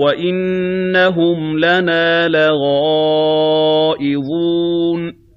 وَإِنَّهُمْ لَنَا لَغَائِظُونَ